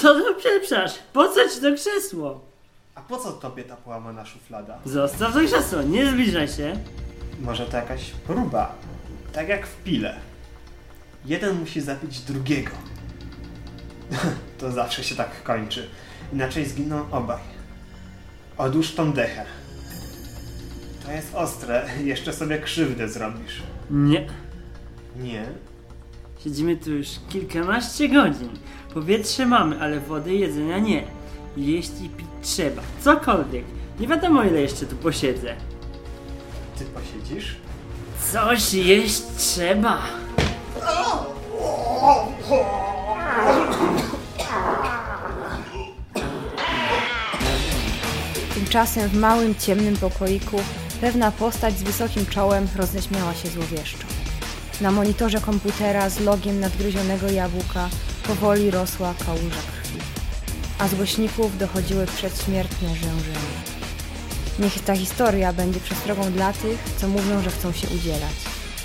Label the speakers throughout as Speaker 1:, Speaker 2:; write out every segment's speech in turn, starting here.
Speaker 1: Co ty pieprzasz? Po co ci to krzesło?
Speaker 2: A po co tobie ta połamana szuflada?
Speaker 1: Zostaw to krzesło, nie zbliżaj się.
Speaker 2: Może to jakaś próba. Tak jak w pile. Jeden musi zabić drugiego. to zawsze się tak kończy. Inaczej zginą obaj. Odłóż tą dechę. To jest ostre, jeszcze sobie krzywdę zrobisz.
Speaker 1: Nie.
Speaker 2: Nie?
Speaker 1: Siedzimy tu już kilkanaście godzin. Powietrze mamy, ale wody i jedzenia nie. Jeść i pić trzeba. Cokolwiek. Nie wiadomo ile jeszcze tu posiedzę.
Speaker 2: Ty posiedzisz?
Speaker 1: Coś jeść trzeba.
Speaker 3: Tymczasem w małym, ciemnym pokoiku pewna postać z wysokim czołem roześmiała się złowieszczo. Na monitorze komputera z logiem nadgryzionego jabłka powoli rosła kałuża krwi, a z głośników dochodziły przedśmiertne rzężenie. Niech ta historia będzie przestrogą dla tych, co mówią, że chcą się udzielać,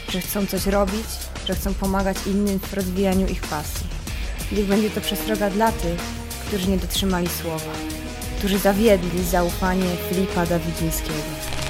Speaker 3: że chcą coś robić, że chcą pomagać innym w rozwijaniu ich pasji. Niech będzie to przestroga dla tych, którzy nie dotrzymali słowa, którzy zawiedli zaufanie Filipa Dawidzińskiego.